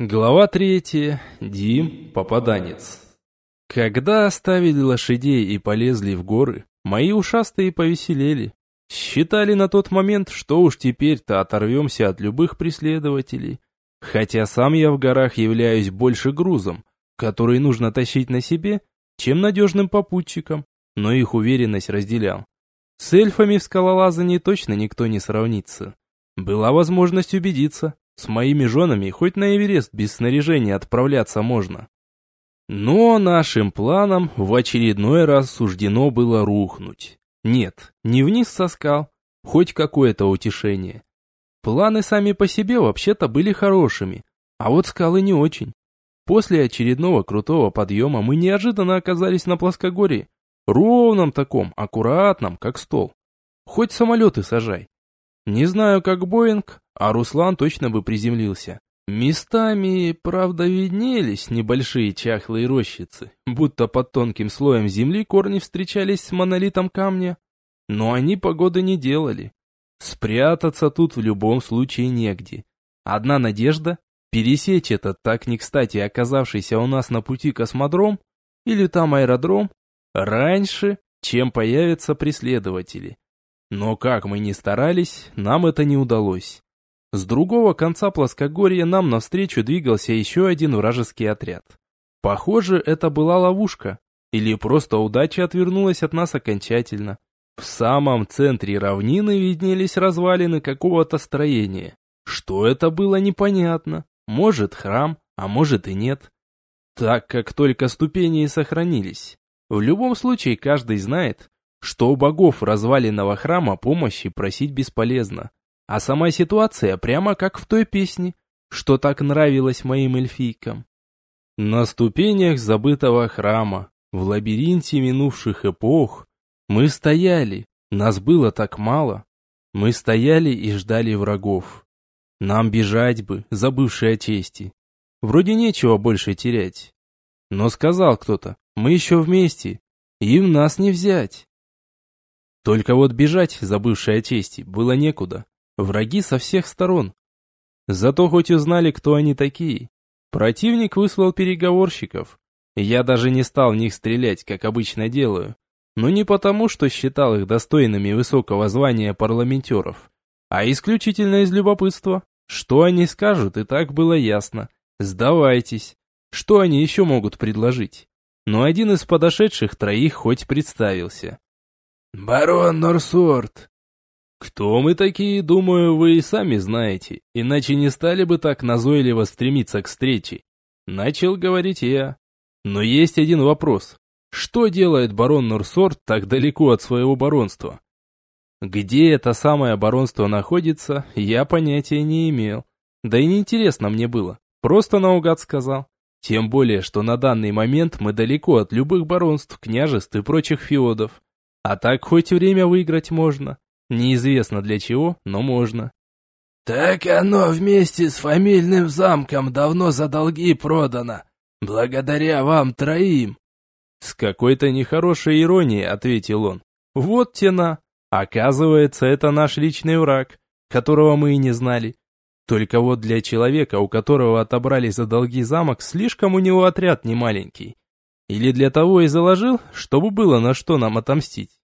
Глава третья. Дим, попаданец. Когда оставили лошадей и полезли в горы, мои ушастые повеселели. Считали на тот момент, что уж теперь-то оторвемся от любых преследователей. Хотя сам я в горах являюсь больше грузом, который нужно тащить на себе, чем надежным попутчиком, но их уверенность разделял. С эльфами в скалолазании точно никто не сравнится. Была возможность убедиться, с моими женами хоть на Эверест без снаряжения отправляться можно. Но нашим планам в очередной раз суждено было рухнуть. Нет, не вниз со скал, хоть какое-то утешение. Планы сами по себе вообще-то были хорошими, а вот скалы не очень. После очередного крутого подъема мы неожиданно оказались на плоскогорье, ровном таком, аккуратном, как стол. Хоть самолеты сажай. Не знаю, как Боинг, а Руслан точно бы приземлился. Местами, правда, виднелись небольшие чахлые рощицы, будто под тонким слоем земли корни встречались с монолитом камня. Но они погоды не делали. Спрятаться тут в любом случае негде. Одна надежда – пересечь этот так не кстати оказавшийся у нас на пути космодром или там аэродром раньше, чем появятся преследователи. Но как мы ни старались, нам это не удалось. С другого конца плоскогорья нам навстречу двигался еще один вражеский отряд. Похоже, это была ловушка, или просто удача отвернулась от нас окончательно. В самом центре равнины виднелись развалины какого-то строения. Что это было непонятно. Может храм, а может и нет. Так как только ступени и сохранились. В любом случае каждый знает, что у богов разваленного храма помощи просить бесполезно. А сама ситуация прямо как в той песне, что так нравилось моим эльфийкам. На ступенях забытого храма, в лабиринте минувших эпох, мы стояли, нас было так мало. Мы стояли и ждали врагов. Нам бежать бы, забывшие о чести. Вроде нечего больше терять. Но сказал кто-то, мы еще вместе, им нас не взять. Только вот бежать, забывшие о чести, было некуда. Враги со всех сторон. Зато хоть узнали, кто они такие. Противник выслал переговорщиков. Я даже не стал в них стрелять, как обычно делаю. Но не потому, что считал их достойными высокого звания парламентеров, а исключительно из любопытства. Что они скажут, и так было ясно. Сдавайтесь. Что они еще могут предложить? Но один из подошедших троих хоть представился. «Барон Норсорт, кто мы такие, думаю, вы и сами знаете, иначе не стали бы так назойливо стремиться к встрече. Начал говорить я. Но есть один вопрос. Что делает барон Нурсорт так далеко от своего баронства? Где это самое баронство находится, я понятия не имел. Да и неинтересно мне было. Просто наугад сказал. Тем более, что на данный момент мы далеко от любых баронств, княжеств и прочих феодов. А так хоть время выиграть можно. Неизвестно для чего, но можно. Так оно вместе с фамильным замком давно за долги продано. Благодаря вам троим. С какой-то нехорошей иронией ответил он. Вот тена. Оказывается, это наш личный враг, которого мы и не знали. Только вот для человека, у которого отобрали за долги замок, слишком у него отряд немаленький. Или для того и заложил, чтобы было на что нам отомстить.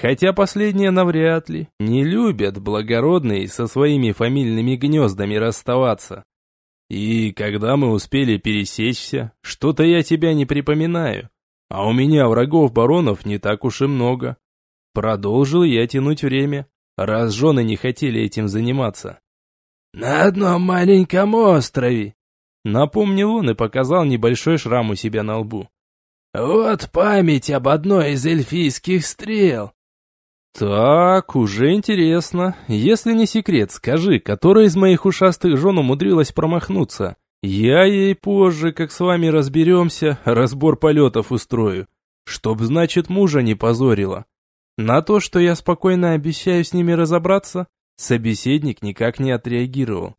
Хотя последние навряд ли. Не любят благородные со своими фамильными гнездами расставаться. И когда мы успели пересечься, что-то я тебя не припоминаю. А у меня врагов-баронов не так уж и много. Продолжил я тянуть время, раз жены не хотели этим заниматься. «На одном маленьком острове», — напомнил он и показал небольшой шрам у себя на лбу. «Вот память об одной из эльфийских стрел. «Так, уже интересно. Если не секрет, скажи, которая из моих ушастых жен умудрилась промахнуться? Я ей позже, как с вами разберемся, разбор полетов устрою. Чтоб, значит, мужа не позорила. На то, что я спокойно обещаю с ними разобраться, собеседник никак не отреагировал.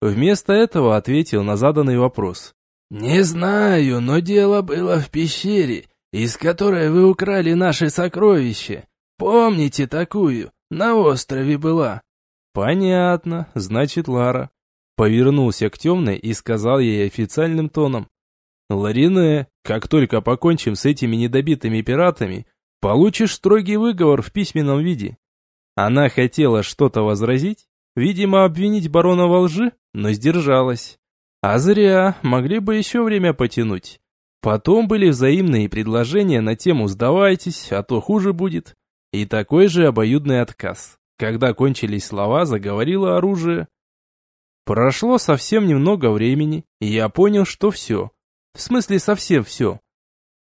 Вместо этого ответил на заданный вопрос. «Не знаю, но дело было в пещере, из которой вы украли наши сокровища. Помните такую? На острове была». «Понятно, значит, Лара. Повернулся к темной и сказал ей официальным тоном. «Ларине, как только покончим с этими недобитыми пиратами, получишь строгий выговор в письменном виде». Она хотела что-то возразить, видимо, обвинить барона во лжи, но сдержалась. А зря, могли бы еще время потянуть. Потом были взаимные предложения на тему «сдавайтесь, а то хуже будет». И такой же обоюдный отказ. Когда кончились слова, заговорило оружие. Прошло совсем немного времени, и я понял, что все. В смысле, совсем все.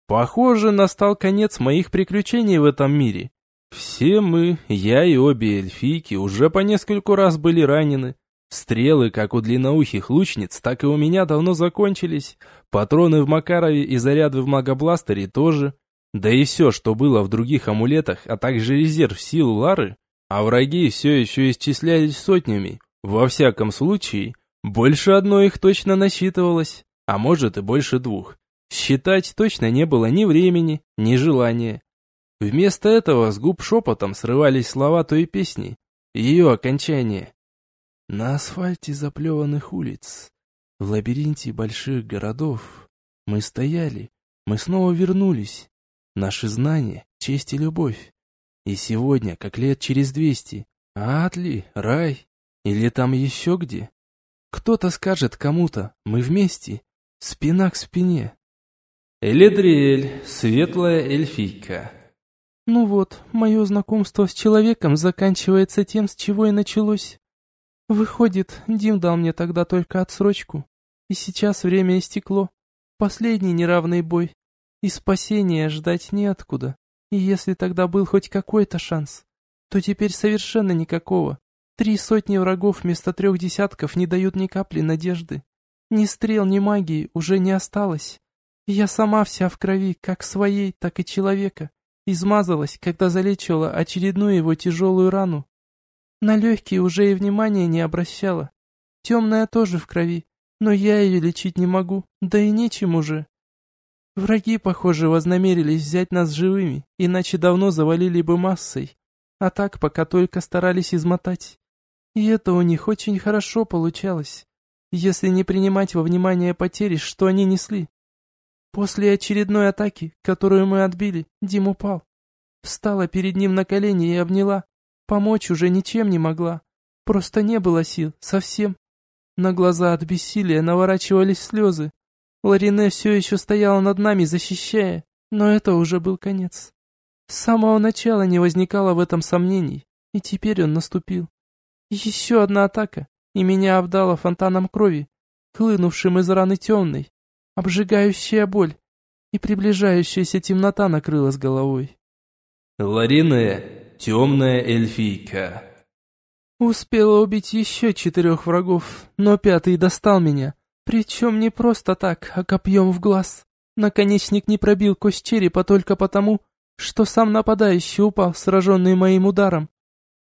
Похоже, настал конец моих приключений в этом мире. Все мы, я и обе эльфийки, уже по нескольку раз были ранены. Стрелы, как у длинноухих лучниц, так и у меня давно закончились. Патроны в Макарове и заряды в Магобластере тоже. Да и все, что было в других амулетах, а также резерв сил Лары, а враги все еще исчислялись сотнями. Во всяком случае, больше одной их точно насчитывалось, а может и больше двух. Считать точно не было ни времени, ни желания. Вместо этого с губ шепотом срывались слова той песни, ее окончание. На асфальте заплеванных улиц, в лабиринте больших городов, мы стояли, мы снова вернулись. Наши знания, честь и любовь. И сегодня, как лет через двести, Атли, рай, или там еще где? Кто-то скажет кому-то, мы вместе, спина к спине. Эледриэль, светлая эльфийка. Ну вот, мое знакомство с человеком заканчивается тем, с чего и началось. Выходит, Дим дал мне тогда только отсрочку. И сейчас время истекло. Последний неравный бой. И спасения ждать неоткуда. И если тогда был хоть какой-то шанс, то теперь совершенно никакого. Три сотни врагов вместо трех десятков не дают ни капли надежды. Ни стрел, ни магии уже не осталось. Я сама вся в крови, как своей, так и человека. Измазалась, когда залечивала очередную его тяжелую рану. На легкие уже и внимания не обращала. Темная тоже в крови, но я ее лечить не могу, да и нечем уже. Враги, похоже, вознамерились взять нас живыми, иначе давно завалили бы массой. А так пока только старались измотать. И это у них очень хорошо получалось, если не принимать во внимание потери, что они несли. После очередной атаки, которую мы отбили, Дим упал. Встала перед ним на колени и обняла. Помочь уже ничем не могла. Просто не было сил, совсем. На глаза от бессилия наворачивались слезы. Ларине все еще стояла над нами, защищая, но это уже был конец. С самого начала не возникало в этом сомнений, и теперь он наступил. Еще одна атака, и меня обдало фонтаном крови, хлынувшим из раны темной, обжигающая боль, и приближающаяся темнота накрыла с головой. Ларине, темная эльфийка. Успела убить еще четырех врагов, но пятый достал меня, причем не просто так, а копьем в глаз. Наконечник не пробил кость черепа только потому, что сам нападающий упал, сраженный моим ударом.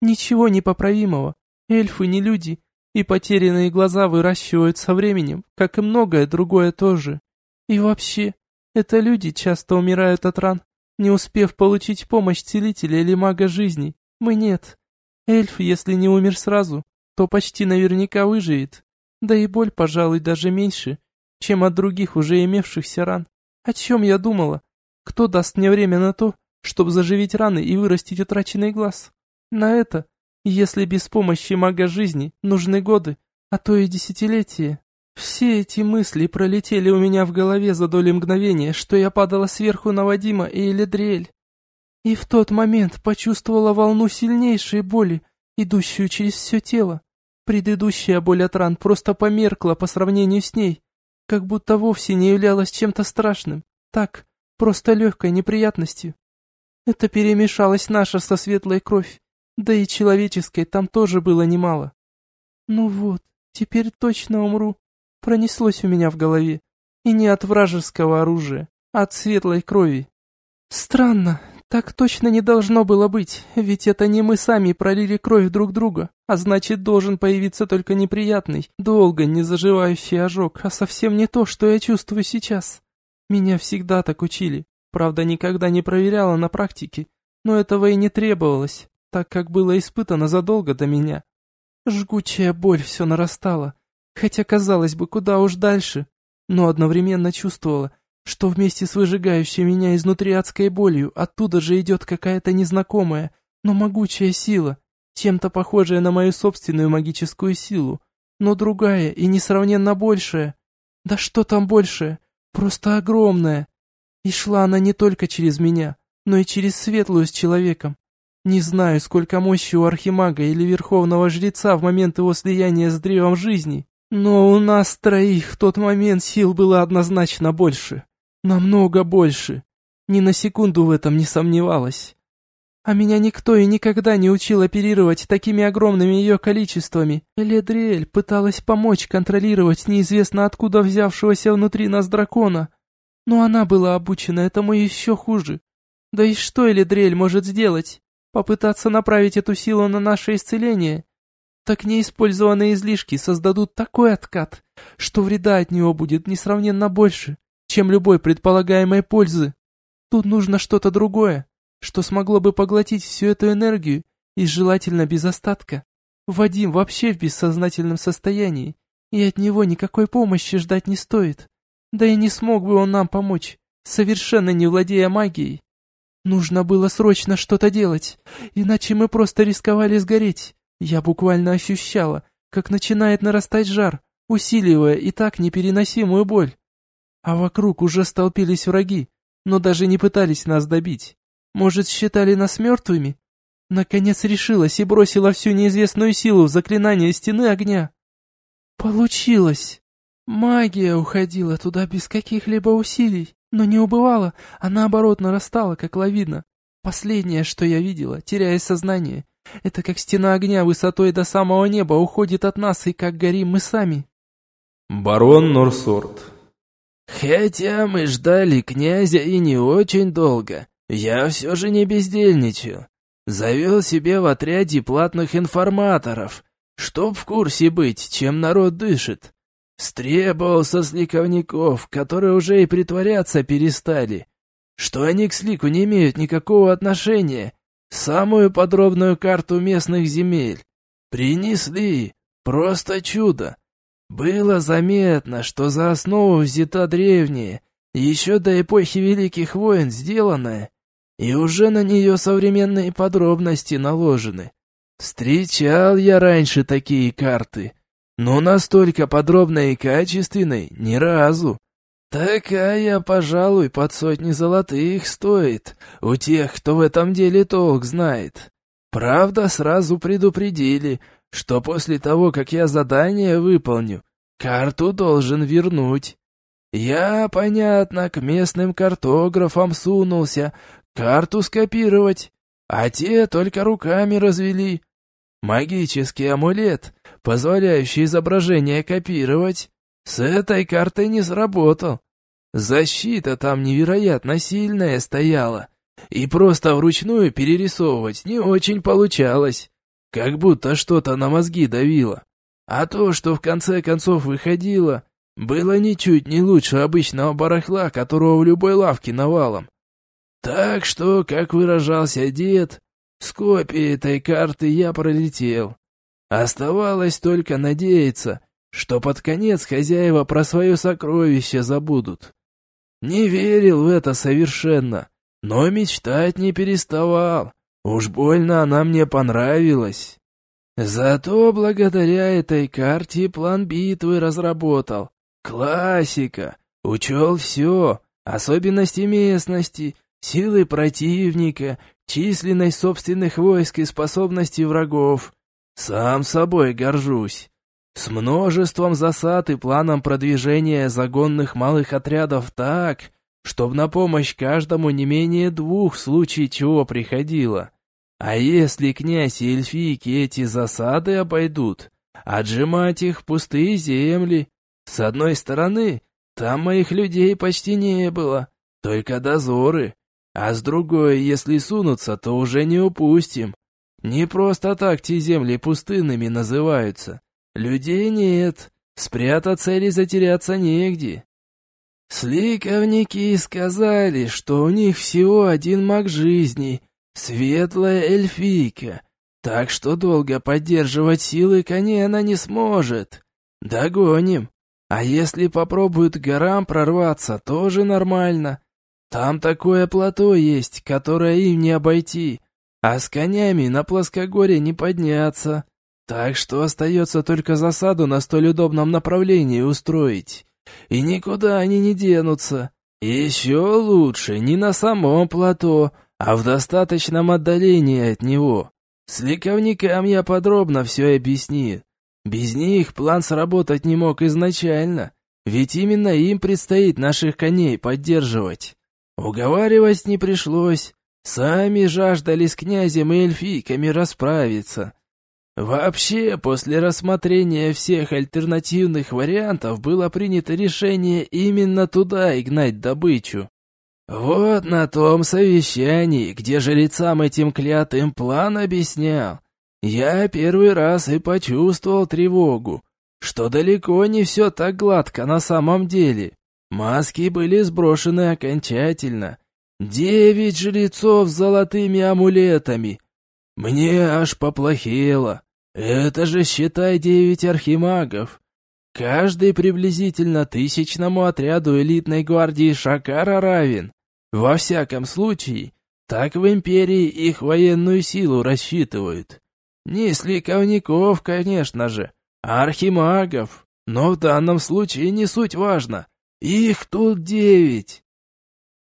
Ничего непоправимого, Эльфы не люди, и потерянные глаза выращивают со временем, как и многое другое тоже. И вообще, это люди часто умирают от ран, не успев получить помощь целителя или мага жизни. Мы нет. Эльф, если не умер сразу, то почти наверняка выживет. Да и боль, пожалуй, даже меньше, чем от других уже имевшихся ран. О чем я думала? Кто даст мне время на то, чтобы заживить раны и вырастить утраченный глаз? На это если без помощи мага жизни нужны годы, а то и десятилетия. Все эти мысли пролетели у меня в голове за доли мгновения, что я падала сверху на Вадима и Эледриэль. И в тот момент почувствовала волну сильнейшей боли, идущую через все тело. Предыдущая боль от ран просто померкла по сравнению с ней, как будто вовсе не являлась чем-то страшным. Так, просто легкой неприятностью. Это перемешалась наша со светлой кровь, да и человеческой там тоже было немало. Ну вот, теперь точно умру. Пронеслось у меня в голове. И не от вражеского оружия, а от светлой крови. Странно, так точно не должно было быть, ведь это не мы сами пролили кровь друг друга, а значит должен появиться только неприятный, долго не заживающий ожог, а совсем не то, что я чувствую сейчас. Меня всегда так учили, правда никогда не проверяла на практике, но этого и не требовалось так как было испытано задолго до меня. Жгучая боль все нарастала, Хотя, казалось бы, куда уж дальше, но одновременно чувствовала, что вместе с выжигающей меня изнутри адской болью оттуда же идет какая-то незнакомая, но могучая сила, чем-то похожая на мою собственную магическую силу, но другая и несравненно большая. Да что там большая, просто огромная. И шла она не только через меня, но и через светлую с человеком. Не знаю, сколько мощи у архимага или верховного жреца в момент его слияния с древом жизни, но у нас троих в тот момент сил было однозначно больше. Намного больше. Ни на секунду в этом не сомневалась. А меня никто и никогда не учил оперировать такими огромными ее количествами. Ледриэль пыталась помочь контролировать неизвестно откуда взявшегося внутри нас дракона. Но она была обучена этому еще хуже. Да и что Эледриэль может сделать? Попытаться направить эту силу на наше исцеление? Так неиспользованные излишки создадут такой откат, что вреда от него будет несравненно больше, чем любой предполагаемой пользы. Тут нужно что-то другое что смогло бы поглотить всю эту энергию и желательно без остатка. Вадим вообще в бессознательном состоянии, и от него никакой помощи ждать не стоит. Да и не смог бы он нам помочь, совершенно не владея магией. Нужно было срочно что-то делать, иначе мы просто рисковали сгореть. Я буквально ощущала, как начинает нарастать жар, усиливая и так непереносимую боль. А вокруг уже столпились враги, но даже не пытались нас добить. Может, считали нас мертвыми? Наконец решилась и бросила всю неизвестную силу в заклинание стены огня. Получилось. Магия уходила туда без каких-либо усилий, но не убывала, а наоборот нарастала, как лавина. Последнее, что я видела, теряя сознание, это как стена огня высотой до самого неба уходит от нас и как горим мы сами. Барон Норсорт Хотя мы ждали князя и не очень долго, я все же не бездельничаю. Завел себе в отряде платных информаторов, чтоб в курсе быть, чем народ дышит. Стребовал со сликовников, которые уже и притворяться перестали, что они к слику не имеют никакого отношения. Самую подробную карту местных земель. Принесли. Просто чудо. Было заметно, что за основу взята древняя, еще до эпохи Великих войн сделанная, и уже на нее современные подробности наложены. Встречал я раньше такие карты, но настолько подробной и качественной ни разу. Такая, пожалуй, под сотни золотых стоит у тех, кто в этом деле толк знает. Правда, сразу предупредили, что после того, как я задание выполню, карту должен вернуть. Я, понятно, к местным картографам сунулся, Карту скопировать, а те только руками развели. Магический амулет, позволяющий изображение копировать, с этой картой не сработал. Защита там невероятно сильная стояла, и просто вручную перерисовывать не очень получалось, как будто что-то на мозги давило. А то, что в конце концов выходило, было ничуть не лучше обычного барахла, которого в любой лавке навалом. Так что, как выражался дед, с копией этой карты я пролетел. Оставалось только надеяться, что под конец хозяева про свое сокровище забудут. Не верил в это совершенно, но мечтать не переставал. Уж больно она мне понравилась. Зато благодаря этой карте план битвы разработал. Классика. Учел все, особенности местности, силы противника, численность собственных войск и способности врагов. Сам собой горжусь. С множеством засад и планом продвижения загонных малых отрядов так, чтобы на помощь каждому не менее двух в случае чего приходило. А если князь и эльфийки эти засады обойдут, отжимать их пустые земли. С одной стороны, там моих людей почти не было, только дозоры, а с другой, если сунуться, то уже не упустим. Не просто так те земли пустынными называются. Людей нет, спрятаться или затеряться негде. Сликовники сказали, что у них всего один маг жизни, светлая эльфийка, так что долго поддерживать силы коней она не сможет. Догоним. А если попробуют к горам прорваться, тоже нормально. Там такое плато есть, которое им не обойти, а с конями на плоскогорье не подняться. Так что остается только засаду на столь удобном направлении устроить. И никуда они не денутся. Еще лучше не на самом плато, а в достаточном отдалении от него. С ликовникам я подробно все объяснил. Без них план сработать не мог изначально, ведь именно им предстоит наших коней поддерживать. Уговаривать не пришлось, сами жаждали с князем и эльфийками расправиться. Вообще, после рассмотрения всех альтернативных вариантов было принято решение именно туда и добычу. Вот на том совещании, где жрецам этим клятым план объяснял, я первый раз и почувствовал тревогу, что далеко не все так гладко на самом деле. Маски были сброшены окончательно. Девять жрецов с золотыми амулетами. Мне аж поплохело. Это же, считай, девять архимагов. Каждый приблизительно тысячному отряду элитной гвардии Шакара равен. Во всяком случае, так в империи их военную силу рассчитывают. Не сликовников, конечно же, а архимагов. Но в данном случае не суть важно. Их тут девять.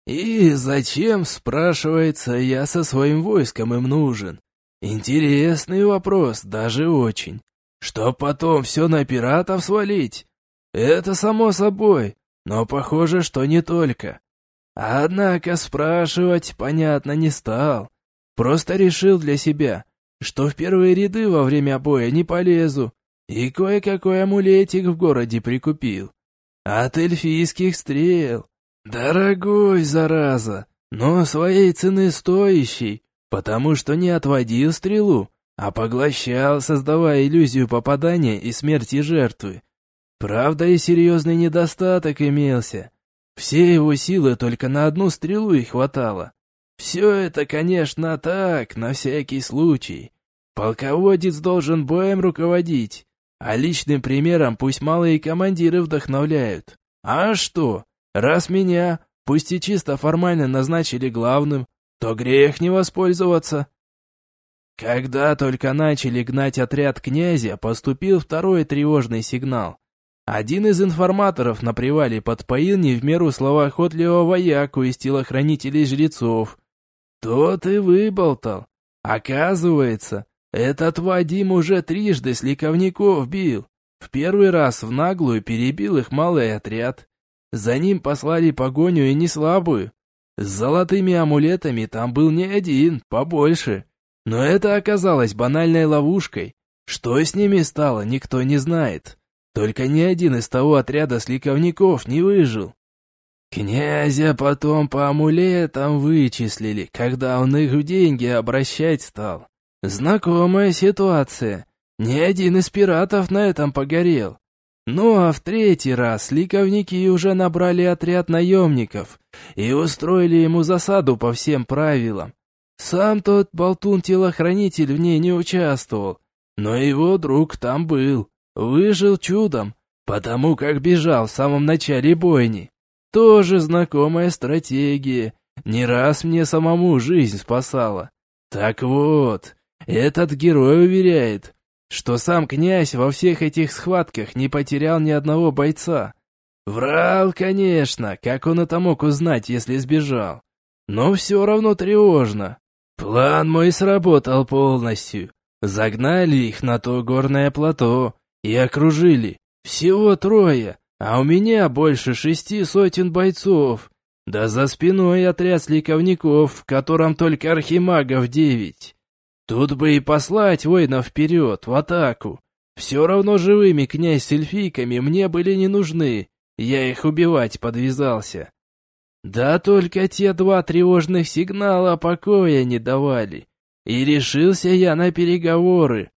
И зачем, спрашивается, я со своим войском им нужен? Интересный вопрос, даже очень. Чтоб потом все на пиратов свалить? Это само собой, но похоже, что не только. Однако спрашивать, понятно, не стал. Просто решил для себя, что в первые ряды во время боя не полезу, и кое-какой амулетик в городе прикупил. От эльфийских стрел. Дорогой, зараза, но своей цены стоящий, потому что не отводил стрелу, а поглощал, создавая иллюзию попадания и смерти жертвы. Правда и серьезный недостаток имелся. Все его силы только на одну стрелу и хватало. Все это, конечно, так, на всякий случай. Полководец должен боем руководить, а личным примером пусть малые командиры вдохновляют. А что, раз меня, пусть и чисто формально назначили главным, то грех не воспользоваться. Когда только начали гнать отряд князя, поступил второй тревожный сигнал. Один из информаторов на привале подпоил не в меру словоохотливого вояку из телохранителей жрецов. Тот и выболтал. Оказывается, этот Вадим уже трижды сликовников бил. В первый раз в наглую перебил их малый отряд. За ним послали погоню и не слабую. С золотыми амулетами там был не один, побольше. Но это оказалось банальной ловушкой. Что с ними стало, никто не знает. Только ни один из того отряда сликовников не выжил. Князя потом по амулетам вычислили, когда он их в деньги обращать стал. Знакомая ситуация. Ни один из пиратов на этом погорел. Ну а в третий раз ликовники уже набрали отряд наемников и устроили ему засаду по всем правилам. Сам тот болтун-телохранитель в ней не участвовал, но его друг там был, выжил чудом, потому как бежал в самом начале бойни. Тоже знакомая стратегия, не раз мне самому жизнь спасала. Так вот, этот герой уверяет, что сам князь во всех этих схватках не потерял ни одного бойца. Врал, конечно, как он это мог узнать, если сбежал. Но все равно тревожно. План мой сработал полностью. Загнали их на то горное плато и окружили. Всего трое, а у меня больше шести сотен бойцов. Да за спиной отряд сликовников, в котором только архимагов девять. Тут бы и послать воинов вперед, в атаку. Все равно живыми князь с эльфийками мне были не нужны, я их убивать подвязался. Да только те два тревожных сигнала покоя не давали. И решился я на переговоры.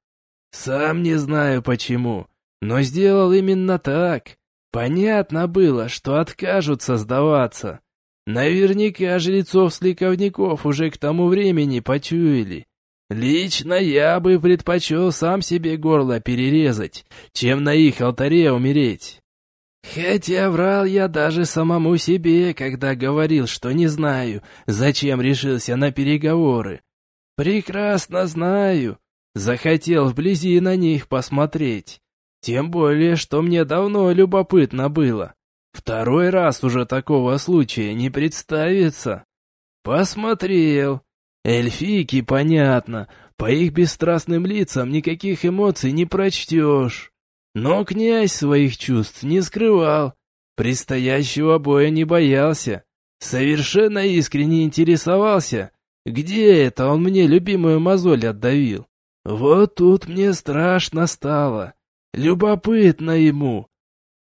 Сам не знаю почему, но сделал именно так. Понятно было, что откажутся сдаваться. Наверняка жрецов-сликовников уже к тому времени почуяли. Лично я бы предпочел сам себе горло перерезать, чем на их алтаре умереть. Хотя врал я даже самому себе, когда говорил, что не знаю, зачем решился на переговоры. Прекрасно знаю. Захотел вблизи на них посмотреть. Тем более, что мне давно любопытно было. Второй раз уже такого случая не представится. Посмотрел. Эльфийки, понятно, по их бесстрастным лицам никаких эмоций не прочтешь. Но князь своих чувств не скрывал, предстоящего боя не боялся, совершенно искренне интересовался, где это он мне любимую мозоль отдавил. Вот тут мне страшно стало, любопытно ему.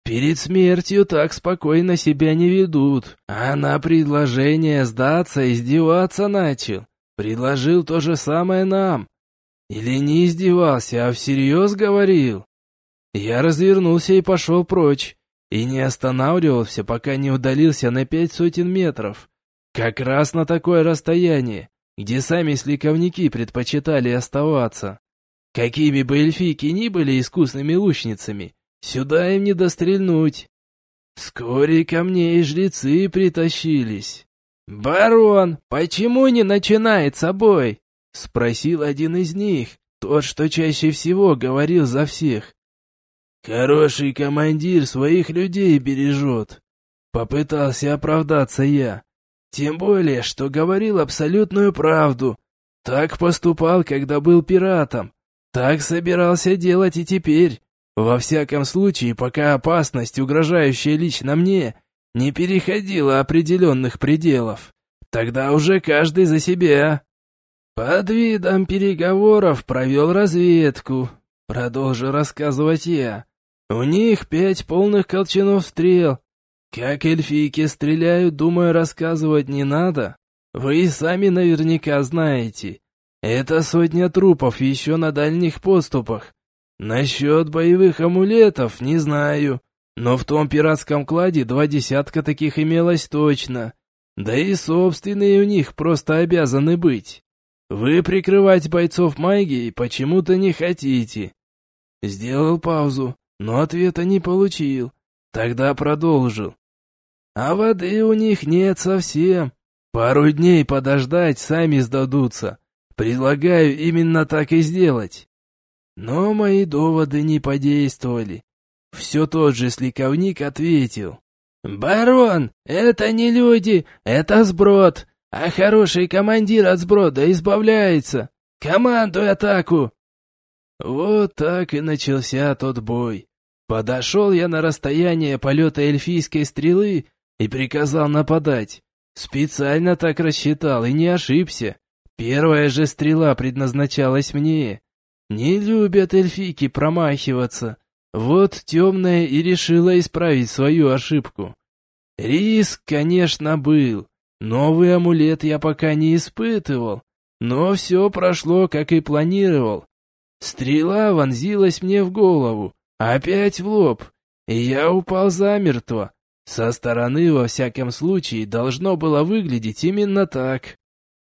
Перед смертью так спокойно себя не ведут, а на предложение сдаться издеваться начал. Предложил то же самое нам. Или не издевался, а всерьез говорил. Я развернулся и пошел прочь, и не останавливался, пока не удалился на пять сотен метров. Как раз на такое расстояние, где сами сликовники предпочитали оставаться. Какими бы эльфийки ни были искусными лучницами, сюда им не дострельнуть. Вскоре ко мне и жрецы притащились. «Барон, почему не начинает собой?» — спросил один из них, тот, что чаще всего говорил за всех. «Хороший командир своих людей бережет», — попытался оправдаться я. Тем более, что говорил абсолютную правду. Так поступал, когда был пиратом. Так собирался делать и теперь. Во всяком случае, пока опасность, угрожающая лично мне, не переходила определенных пределов. Тогда уже каждый за себя. Под видом переговоров провел разведку. Продолжу рассказывать я. У них пять полных колчанов стрел. Как эльфийки стреляют, думаю, рассказывать не надо. Вы и сами наверняка знаете. Это сотня трупов еще на дальних поступах. Насчет боевых амулетов не знаю, но в том пиратском кладе два десятка таких имелось точно. Да и собственные у них просто обязаны быть. Вы прикрывать бойцов магией почему-то не хотите. Сделал паузу но ответа не получил. Тогда продолжил. А воды у них нет совсем. Пару дней подождать сами сдадутся. Предлагаю именно так и сделать. Но мои доводы не подействовали. Все тот же сликовник ответил. «Барон, это не люди, это сброд, а хороший командир от сброда избавляется. Командуй атаку!» Вот так и начался тот бой. Подошел я на расстояние полета эльфийской стрелы и приказал нападать. Специально так рассчитал и не ошибся. Первая же стрела предназначалась мне. Не любят эльфийки промахиваться. Вот темная и решила исправить свою ошибку. Риск, конечно, был. Новый амулет я пока не испытывал. Но все прошло, как и планировал. Стрела вонзилась мне в голову, опять в лоб, и я упал замертво. Со стороны, во всяком случае, должно было выглядеть именно так.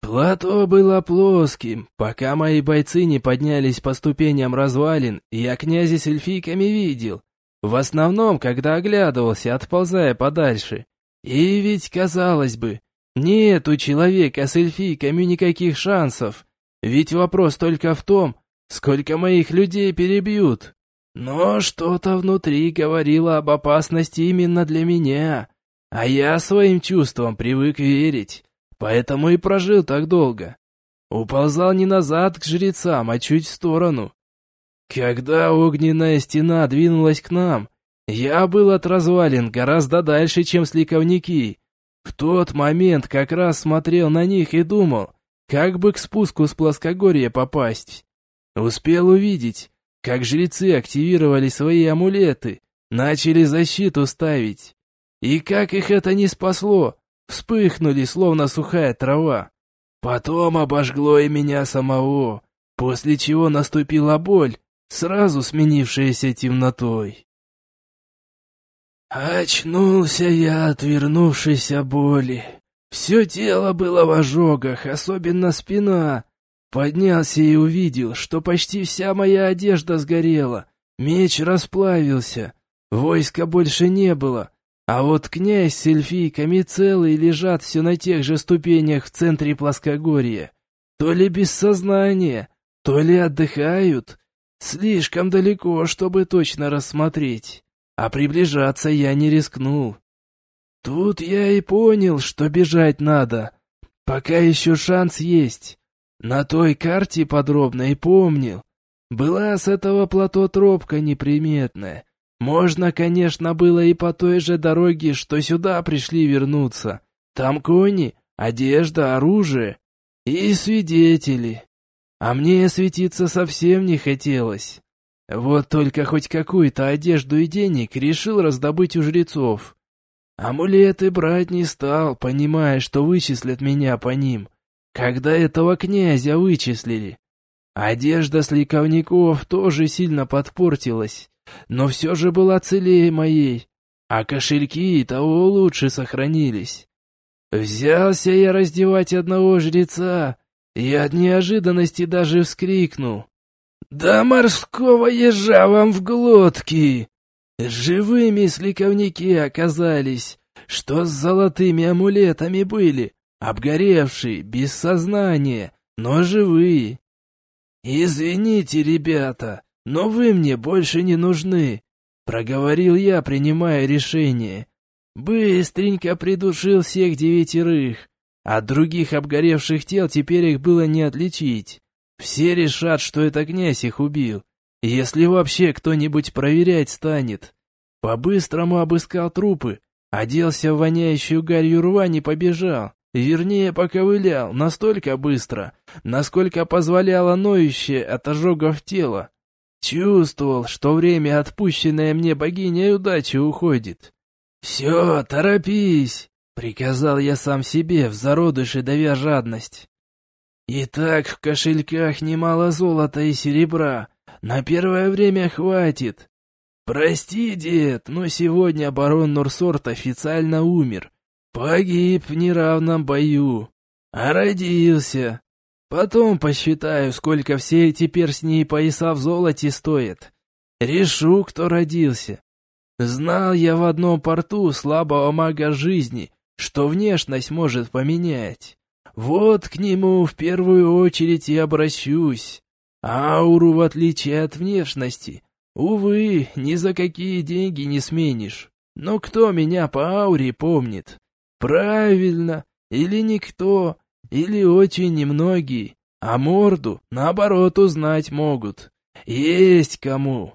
Плато было плоским. Пока мои бойцы не поднялись по ступеням развалин, я князя с эльфийками видел. В основном, когда оглядывался, отползая подальше. И ведь, казалось бы, нет у человека с эльфийками никаких шансов. Ведь вопрос только в том, сколько моих людей перебьют. Но что-то внутри говорило об опасности именно для меня, а я своим чувствам привык верить, поэтому и прожил так долго. Уползал не назад к жрецам, а чуть в сторону. Когда огненная стена двинулась к нам, я был от развалин гораздо дальше, чем сликовники. В тот момент как раз смотрел на них и думал, как бы к спуску с плоскогорья попасть. Успел увидеть, как жрецы активировали свои амулеты, начали защиту ставить. И как их это не спасло, вспыхнули, словно сухая трава. Потом обожгло и меня самого, после чего наступила боль, сразу сменившаяся темнотой. Очнулся я от вернувшейся боли. Все тело было в ожогах, особенно спина. Поднялся и увидел, что почти вся моя одежда сгорела, меч расплавился, войска больше не было, а вот князь с эльфийками целые лежат все на тех же ступенях в центре плоскогорья. То ли без сознания, то ли отдыхают. Слишком далеко, чтобы точно рассмотреть. А приближаться я не рискнул. Тут я и понял, что бежать надо. Пока еще шанс есть. На той карте подробно и помнил. Была с этого плато тропка неприметная. Можно, конечно, было и по той же дороге, что сюда пришли вернуться. Там кони, одежда, оружие и свидетели. А мне светиться совсем не хотелось. Вот только хоть какую-то одежду и денег решил раздобыть у жрецов. Амулеты брать не стал, понимая, что вычислят меня по ним, когда этого князя вычислили. Одежда сликовников тоже сильно подпортилась но все же была целее моей, а кошельки и того лучше сохранились. Взялся я раздевать одного жреца, и от неожиданности даже вскрикнул. «Да морского ежа вам в глотки!» Живыми сликовники оказались, что с золотыми амулетами были, обгоревшие, без сознания, но живые. «Извините, ребята, но вы мне больше не нужны», — проговорил я, принимая решение. Быстренько придушил всех девятерых. От других обгоревших тел теперь их было не отличить. Все решат, что это князь их убил, если вообще кто-нибудь проверять станет. По-быстрому обыскал трупы, оделся в воняющую гарью рвань и побежал. Вернее, поковылял настолько быстро, насколько позволяло ноющее от ожогов тело. Чувствовал, что время, отпущенное мне богиней удачи, уходит. «Все, торопись!» — приказал я сам себе, в зародыше давя жадность. «Итак, в кошельках немало золота и серебра. На первое время хватит. Прости, дед, но сегодня барон Нурсорт официально умер. Погиб в неравном бою. А родился. Потом посчитаю, сколько все эти перстни и пояса в золоте стоят. Решу, кто родился. Знал я в одном порту слабого мага жизни, что внешность может поменять. Вот к нему в первую очередь и обращусь. Ауру, в отличие от внешности, увы, ни за какие деньги не сменишь. Но кто меня по ауре помнит? Правильно, или никто, или очень немногие, а морду, наоборот, узнать могут. Есть кому.